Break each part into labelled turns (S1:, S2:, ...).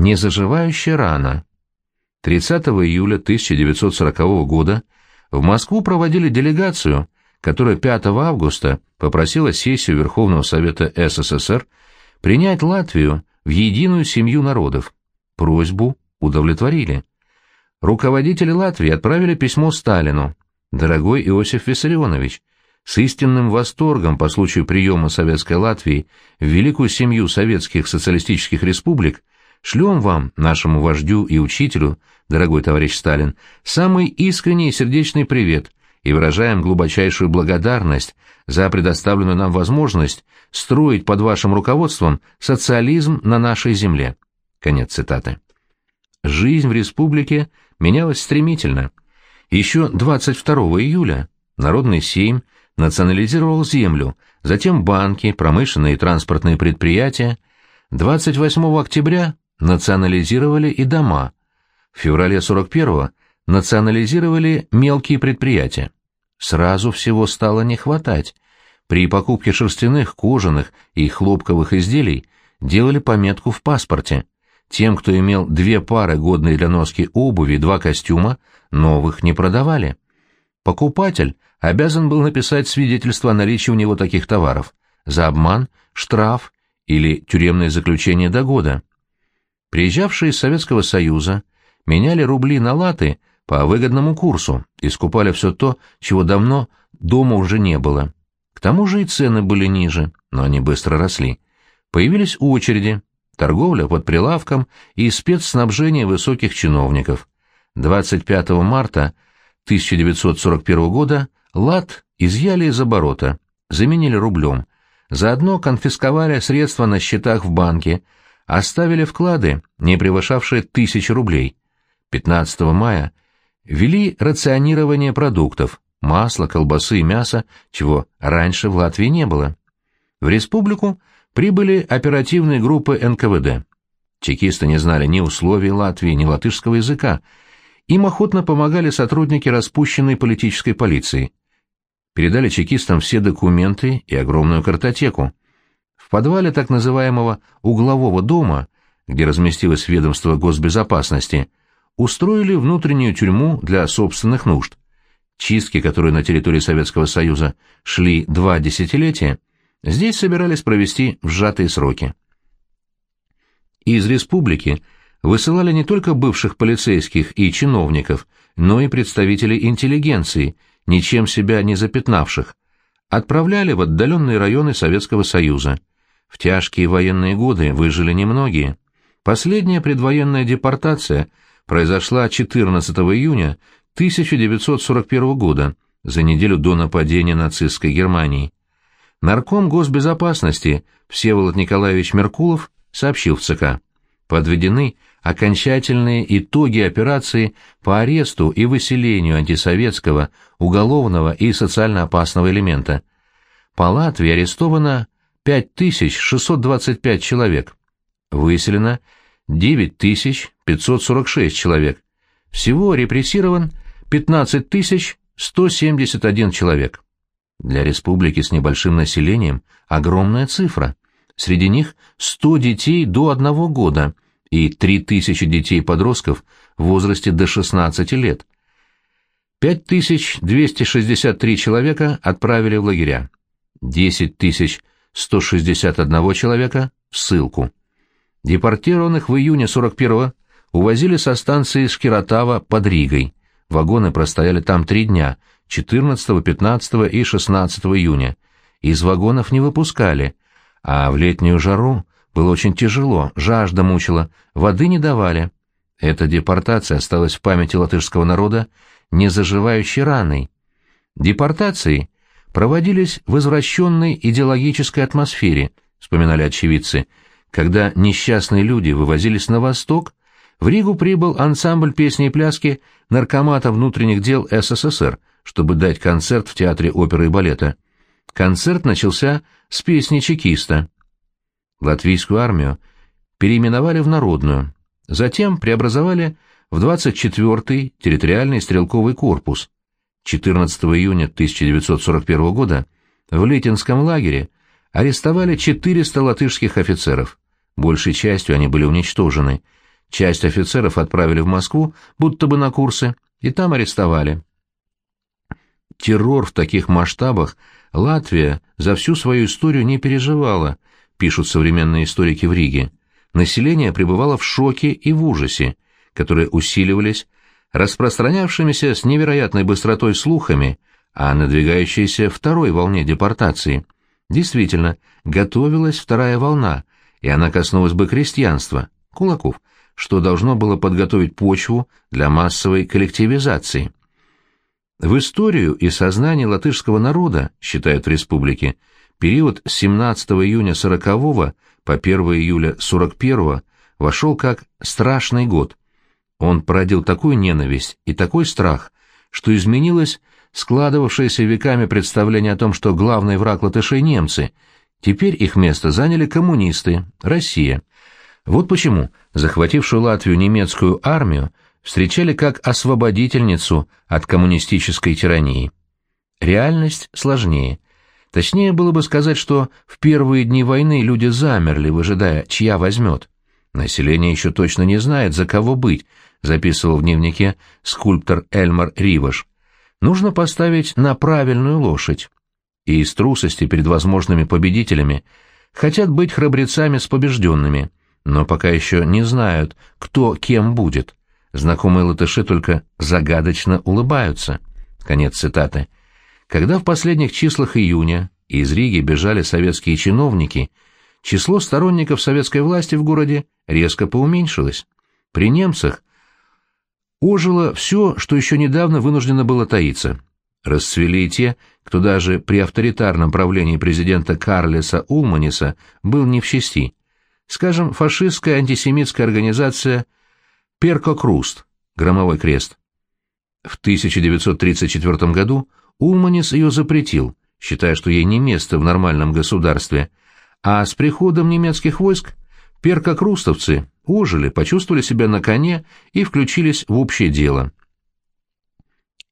S1: Незаживающая рана. 30 июля 1940 года в Москву проводили делегацию, которая 5 августа попросила сессию Верховного Совета СССР принять Латвию в единую семью народов. Просьбу удовлетворили. Руководители Латвии отправили письмо Сталину. «Дорогой Иосиф Виссарионович, с истинным восторгом по случаю приема Советской Латвии в великую семью советских социалистических республик шлем вам, нашему вождю и учителю, дорогой товарищ Сталин, самый искренний и сердечный привет и выражаем глубочайшую благодарность за предоставленную нам возможность строить под вашим руководством социализм на нашей земле. Конец цитаты. Жизнь в республике менялась стремительно. Еще 22 июля Народный Сейм национализировал землю, затем банки, промышленные и транспортные предприятия. 28 октября национализировали и дома. В феврале 41-го национализировали мелкие предприятия. Сразу всего стало не хватать. При покупке шерстяных, кожаных и хлопковых изделий делали пометку в паспорте. Тем, кто имел две пары годной для носки обуви два костюма, новых не продавали. Покупатель обязан был написать свидетельство о наличии у него таких товаров. За обман – штраф или тюремное заключение до года. Приезжавшие из Советского Союза меняли рубли на латы по выгодному курсу и скупали все то, чего давно дома уже не было. К тому же и цены были ниже, но они быстро росли. Появились очереди, торговля под прилавком и спецснабжение высоких чиновников. 25 марта 1941 года лат изъяли из оборота, заменили рублем, заодно конфисковали средства на счетах в банке, оставили вклады, не превышавшие тысячи рублей. 15 мая ввели рационирование продуктов, масла, колбасы и мяса, чего раньше в Латвии не было. В республику прибыли оперативные группы НКВД. Чекисты не знали ни условий Латвии, ни латышского языка. Им охотно помогали сотрудники распущенной политической полиции. Передали чекистам все документы и огромную картотеку. Подвале так называемого «углового дома», где разместилось ведомство госбезопасности, устроили внутреннюю тюрьму для собственных нужд. Чистки, которые на территории Советского Союза шли два десятилетия, здесь собирались провести в сжатые сроки. Из республики высылали не только бывших полицейских и чиновников, но и представителей интеллигенции, ничем себя не запятнавших, отправляли в отдаленные районы Советского Союза. В тяжкие военные годы выжили немногие. Последняя предвоенная депортация произошла 14 июня 1941 года, за неделю до нападения нацистской Германии. Нарком госбезопасности Всеволод Николаевич Меркулов сообщил в ЦК. Подведены окончательные итоги операции по аресту и выселению антисоветского, уголовного и социально опасного элемента. По Латвии арестовано 5625 человек. Выселено 9546 человек. Всего репрессирован 15171 человек. Для республики с небольшим населением огромная цифра. Среди них 100 детей до одного года и 3000 детей-подростков в возрасте до 16 лет. 5263 человека отправили в лагеря. 10161 человека в ссылку. Депортированных в июне 41-го увозили со станции Шкиротава под Ригой. Вагоны простояли там три дня, 14, 15 и 16 июня. Из вагонов не выпускали, а в летнюю жару было очень тяжело, жажда мучила, воды не давали. Эта депортация осталась в памяти латышского народа незаживающей раной. Депортации проводились в извращенной идеологической атмосфере, вспоминали очевидцы, когда несчастные люди вывозились на восток, в Ригу прибыл ансамбль песни и пляски наркомата внутренних дел СССР, чтобы дать концерт в Театре оперы и балета. Концерт начался с песни чекиста. Латвийскую армию переименовали в Народную, затем преобразовали в 24-й территориальный стрелковый корпус. 14 июня 1941 года в Летинском лагере арестовали 400 латышских офицеров. Большей частью они были уничтожены. часть офицеров отправили в Москву, будто бы на курсы, и там арестовали. Террор в таких масштабах Латвия за всю свою историю не переживала, пишут современные историки в Риге. Население пребывало в шоке и в ужасе, которые усиливались распространявшимися с невероятной быстротой слухами о надвигающейся второй волне депортации. Действительно, готовилась вторая волна, и она коснулась бы крестьянства, кулаков, что должно было подготовить почву для массовой коллективизации. В историю и сознание латышского народа, считают в республике, период с 17 июня 40 по 1 июля 41 вошел как страшный год. Он породил такую ненависть и такой страх, что изменилось складывавшееся веками представление о том, что главный враг латышей — немцы. Теперь их место заняли коммунисты, Россия. Вот почему захватившую Латвию немецкую армию встречали как освободительницу от коммунистической тирании. Реальность сложнее. Точнее было бы сказать, что в первые дни войны люди замерли, выжидая, чья возьмет. Население еще точно не знает, за кого быть, записывал в дневнике скульптор Эльмар Риваш. Нужно поставить на правильную лошадь. И из трусости перед возможными победителями хотят быть храбрецами с побежденными, но пока еще не знают, кто кем будет. Знакомые латыши только загадочно улыбаются. Конец цитаты. Когда в последних числах июня из Риги бежали советские чиновники, число сторонников советской власти в городе резко поуменьшилось. При немцах ожило все, что еще недавно вынуждено было таиться. Расцвели те, кто даже при авторитарном правлении президента Карлеса Улманиса был не в чести. Скажем, фашистская антисемитская организация – Перкокруст, громовой крест. В 1934 году Улманис ее запретил, считая, что ей не место в нормальном государстве, а с приходом немецких войск перкокрустовцы ожили, почувствовали себя на коне и включились в общее дело.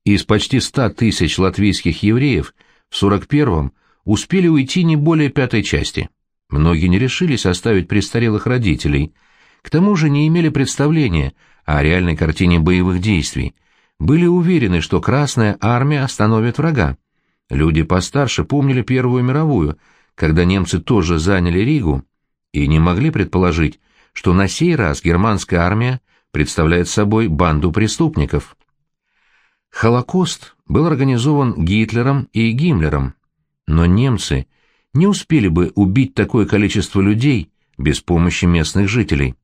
S1: Из почти ста тысяч латвийских евреев в 41-м успели уйти не более пятой части. Многие не решились оставить престарелых родителей – к тому же не имели представления о реальной картине боевых действий, были уверены, что Красная Армия остановит врага. Люди постарше помнили Первую мировую, когда немцы тоже заняли Ригу, и не могли предположить, что на сей раз германская армия представляет собой банду преступников. Холокост был организован Гитлером и Гиммлером, но немцы не успели бы убить такое количество людей без помощи местных жителей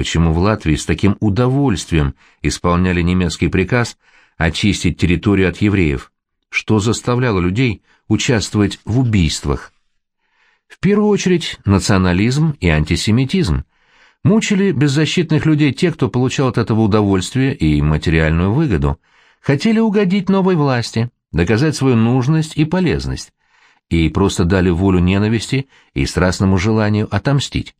S1: почему в Латвии с таким удовольствием исполняли немецкий приказ очистить территорию от евреев, что заставляло людей участвовать в убийствах. В первую очередь национализм и антисемитизм. Мучили беззащитных людей те, кто получал от этого удовольствие и материальную выгоду, хотели угодить новой власти, доказать свою нужность и полезность, и просто дали волю ненависти и страстному желанию отомстить.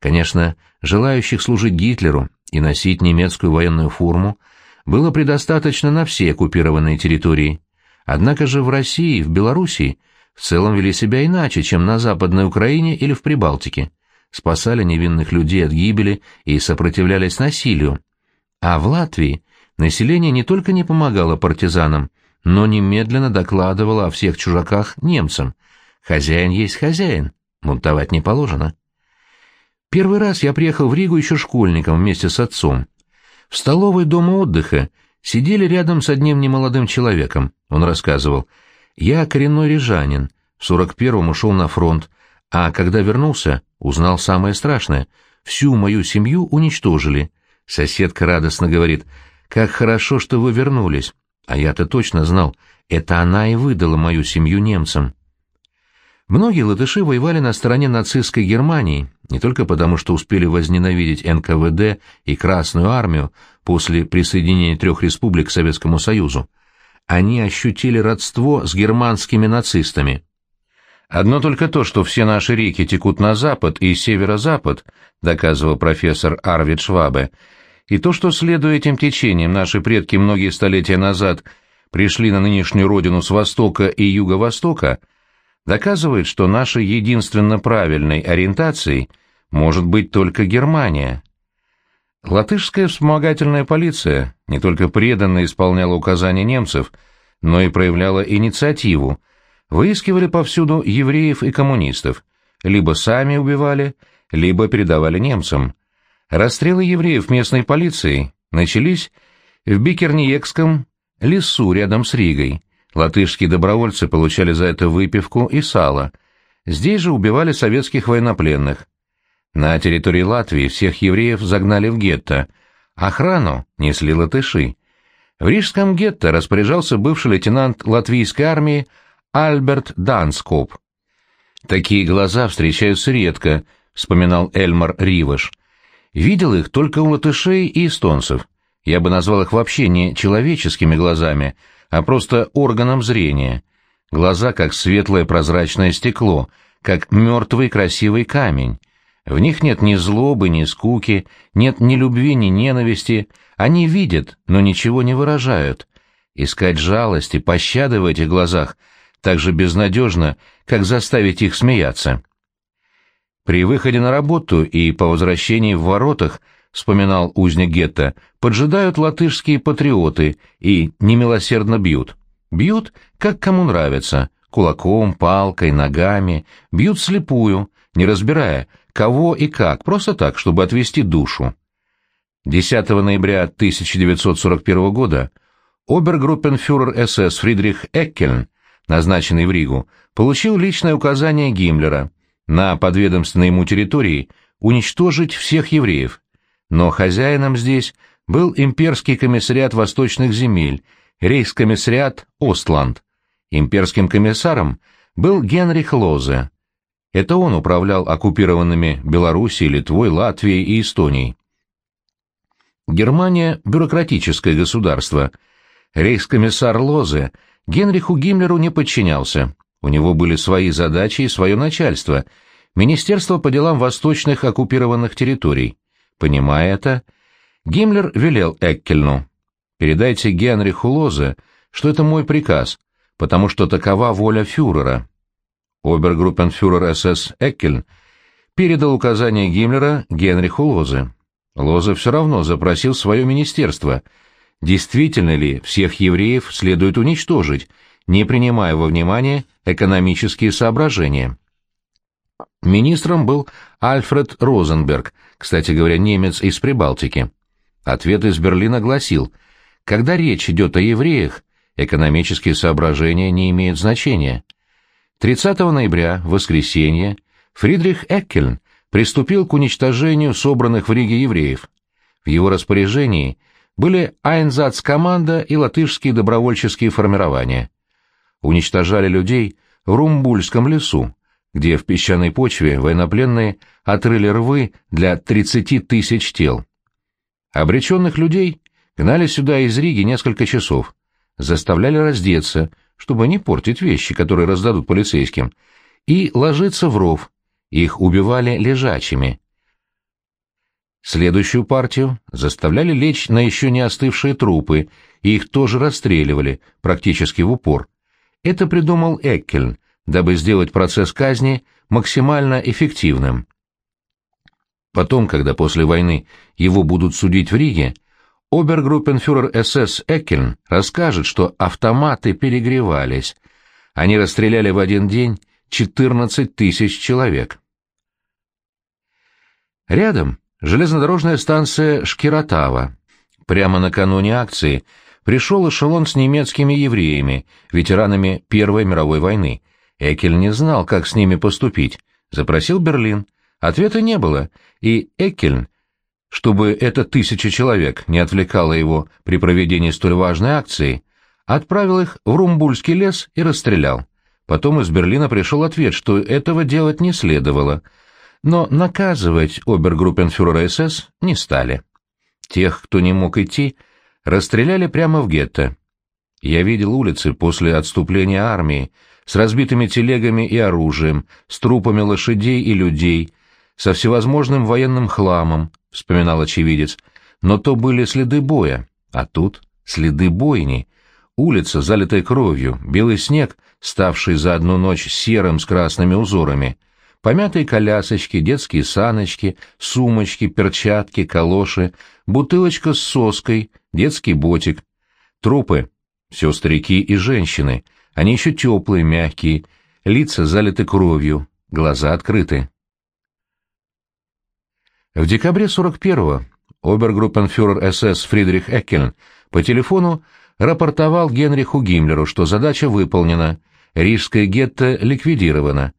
S1: Конечно, желающих служить Гитлеру и носить немецкую военную форму было предостаточно на все оккупированные территории. Однако же в России в Белоруссии в целом вели себя иначе, чем на Западной Украине или в Прибалтике. Спасали невинных людей от гибели и сопротивлялись насилию. А в Латвии население не только не помогало партизанам, но немедленно докладывало о всех чужаках немцам. Хозяин есть хозяин, бунтовать не положено. Первый раз я приехал в Ригу еще школьником вместе с отцом. В столовой дома отдыха сидели рядом с одним немолодым человеком. Он рассказывал, «Я коренной рижанин, в 41-м ушел на фронт, а когда вернулся, узнал самое страшное. Всю мою семью уничтожили. Соседка радостно говорит, «Как хорошо, что вы вернулись». А я-то точно знал, это она и выдала мою семью немцам. Многие латыши воевали на стороне нацистской Германии, не только потому, что успели возненавидеть НКВД и Красную армию после присоединения трех республик к Советскому Союзу. Они ощутили родство с германскими нацистами. Одно только то, что все наши реки текут на запад и северо-запад, доказывал профессор Арвид Швабе, и то, что, следуя этим течениям, наши предки многие столетия назад пришли на нынешнюю родину с востока и юго-востока – доказывает, что нашей единственно правильной ориентацией может быть только Германия. Латышская вспомогательная полиция не только преданно исполняла указания немцев, но и проявляла инициативу, выискивали повсюду евреев и коммунистов, либо сами убивали, либо передавали немцам. Расстрелы евреев местной полицией начались в Бикерниекском лесу рядом с Ригой. Латышские добровольцы получали за это выпивку и сало. Здесь же убивали советских военнопленных. На территории Латвии всех евреев загнали в гетто. Охрану несли латыши. В Рижском гетто распоряжался бывший лейтенант латвийской армии Альберт Данскоп. «Такие глаза встречаются редко», — вспоминал Эльмар Риваш. «Видел их только у латышей и эстонцев. Я бы назвал их вообще не человеческими глазами, а просто органом зрения. Глаза как светлое прозрачное стекло, как мертвый красивый камень. В них нет ни злобы, ни скуки, нет ни любви, ни ненависти. Они видят, но ничего не выражают. Искать жалости, пощады в этих глазах так же безнадежно, как заставить их смеяться. При выходе на работу и по возвращении в воротах, вспоминал узник гетто, поджидают латышские патриоты и немилосердно бьют. Бьют, как кому нравится, кулаком, палкой, ногами, бьют слепую, не разбирая, кого и как, просто так, чтобы отвести душу. 10 ноября 1941 года обергруппенфюрер СС Фридрих Эккельн, назначенный в Ригу, получил личное указание Гиммлера на подведомственной ему территории уничтожить всех евреев, но хозяином здесь был имперский комиссариат восточных земель, рейхскомиссариат Остланд. Имперским комиссаром был Генрих Лозе, это он управлял оккупированными Белоруссией, Литвой, Латвией и Эстонией. Германия – бюрократическое государство. Рейхскомиссар Лозе Генриху Гиммлеру не подчинялся. У него были свои задачи и свое начальство – Министерство по делам восточных оккупированных территорий. Понимая это, Гиммлер велел Эккельну «Передайте Генриху Лозе, что это мой приказ, потому что такова воля фюрера». Обергруппенфюрер СС Эккельн передал указание Гиммлера Генриху Лозе. Лозе все равно запросил свое министерство. Действительно ли всех евреев следует уничтожить, не принимая во внимание экономические соображения? Министром был Альфред Розенберг, кстати говоря, немец из Прибалтики. Ответ из Берлина гласил, когда речь идет о евреях, экономические соображения не имеют значения. 30 ноября, воскресенье, Фридрих Эккельн приступил к уничтожению собранных в Риге евреев. В его распоряжении были Айнзац-команда и латышские добровольческие формирования. Уничтожали людей в Румбульском лесу, где в песчаной почве военнопленные отрыли рвы для 30 тысяч тел. Обреченных людей гнали сюда из Риги несколько часов, заставляли раздеться, чтобы не портить вещи, которые раздадут полицейским, и ложиться в ров, их убивали лежачими. Следующую партию заставляли лечь на еще не остывшие трупы, и их тоже расстреливали, практически в упор. Это придумал Эккельн, дабы сделать процесс казни максимально эффективным. Потом, когда после войны его будут судить в Риге, Обергруппенфюрер СС Эккельн расскажет, что автоматы перегревались. Они расстреляли в один день 14 тысяч человек. Рядом железнодорожная станция Шкиротава. Прямо накануне акции пришел эшелон с немецкими евреями, ветеранами Первой мировой войны. Экель не знал, как с ними поступить. Запросил Берлин. Ответа не было, и Экельн чтобы эта тысяча человек не отвлекала его при проведении столь важной акции, отправил их в Румбульский лес и расстрелял. Потом из Берлина пришел ответ, что этого делать не следовало, но наказывать обергруппенфюрера СС не стали. Тех, кто не мог идти, расстреляли прямо в гетто. Я видел улицы после отступления армии, с разбитыми телегами и оружием, с трупами лошадей и людей, со всевозможным военным хламом, — вспоминал очевидец, — но то были следы боя, а тут следы бойни. Улица, залитая кровью, белый снег, ставший за одну ночь серым с красными узорами, помятые колясочки, детские саночки, сумочки, перчатки, калоши, бутылочка с соской, детский ботик. Трупы. Все старики и женщины. Они еще теплые, мягкие, лица залиты кровью, глаза открыты. В декабре 41-го обергруппенфюрер СС Фридрих Эккельн по телефону рапортовал Генриху Гиммлеру, что задача выполнена, рижское гетто ликвидировано,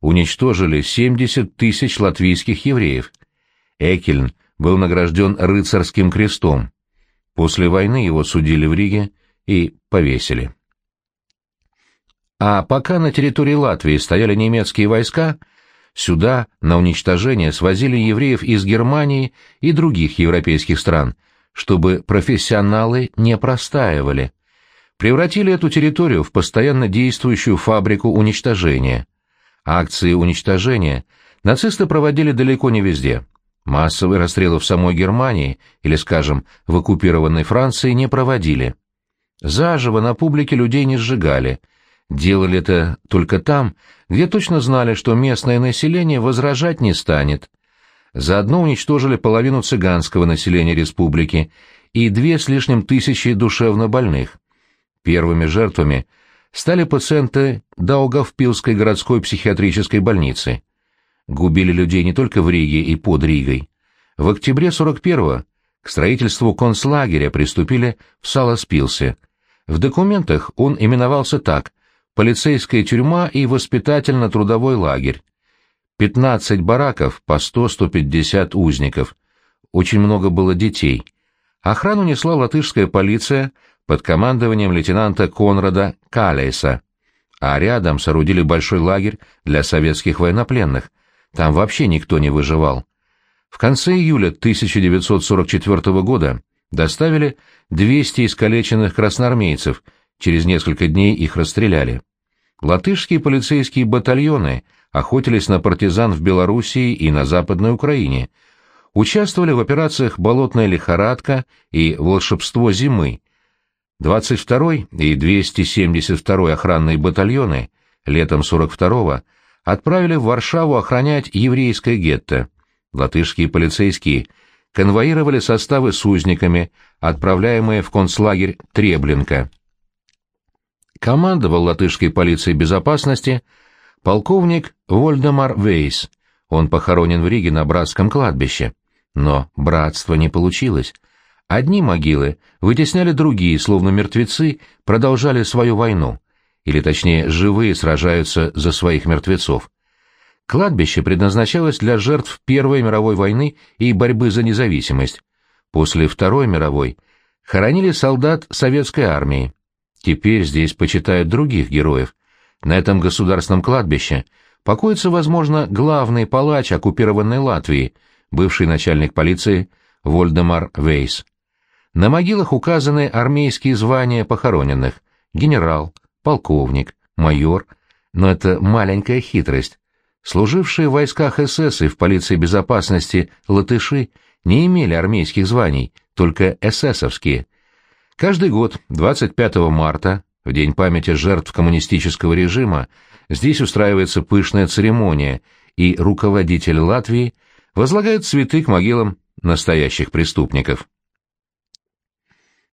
S1: уничтожили 70 тысяч латвийских евреев. Экельн был награжден рыцарским крестом. После войны его судили в Риге и повесили. А пока на территории Латвии стояли немецкие войска, сюда на уничтожение свозили евреев из Германии и других европейских стран, чтобы профессионалы не простаивали. Превратили эту территорию в постоянно действующую фабрику уничтожения. Акции уничтожения нацисты проводили далеко не везде. Массовые расстрелы в самой Германии или, скажем, в оккупированной Франции не проводили. Заживо на публике людей не сжигали. Делали это только там, где точно знали, что местное население возражать не станет. Заодно уничтожили половину цыганского населения республики и две с лишним тысячи душевнобольных. Первыми жертвами стали пациенты Даугавпилской городской психиатрической больницы. Губили людей не только в Риге и под Ригой. В октябре 41-го к строительству концлагеря приступили в Саласпилсе. В документах он именовался так «Полицейская тюрьма и воспитательно-трудовой лагерь». 15 бараков по 100-150 узников. Очень много было детей. Охрану несла латышская полиция под командованием лейтенанта Конрада Калейса, а рядом соорудили большой лагерь для советских военнопленных. Там вообще никто не выживал. В конце июля 1944 года доставили 200 искалеченных красноармейцев, через несколько дней их расстреляли. Латышские полицейские батальоны охотились на партизан в Белоруссии и на Западной Украине, участвовали в операциях «Болотная лихорадка» и «Волшебство зимы». 22-й и 272-й охранные батальоны летом 42-го отправили в Варшаву охранять еврейское гетто. Латышские полицейские конвоировали составы с узниками, отправляемые в концлагерь Треблинка. Командовал латышской полицией безопасности полковник Вольдемар Вейс. Он похоронен в Риге на братском кладбище. Но братство не получилось. Одни могилы вытесняли другие, словно мертвецы продолжали свою войну или точнее живые сражаются за своих мертвецов. Кладбище предназначалось для жертв Первой мировой войны и борьбы за независимость. После Второй мировой хоронили солдат советской армии. Теперь здесь почитают других героев. На этом государственном кладбище покоится, возможно, главный палач оккупированной Латвии, бывший начальник полиции Вольдемар Вейс. На могилах указаны армейские звания похороненных – генерал, полковник, майор, но это маленькая хитрость. Служившие в войсках СС и в полиции безопасности латыши не имели армейских званий, только эсэсовские. Каждый год, 25 марта, в день памяти жертв коммунистического режима, здесь устраивается пышная церемония, и руководитель Латвии возлагает цветы к могилам настоящих преступников.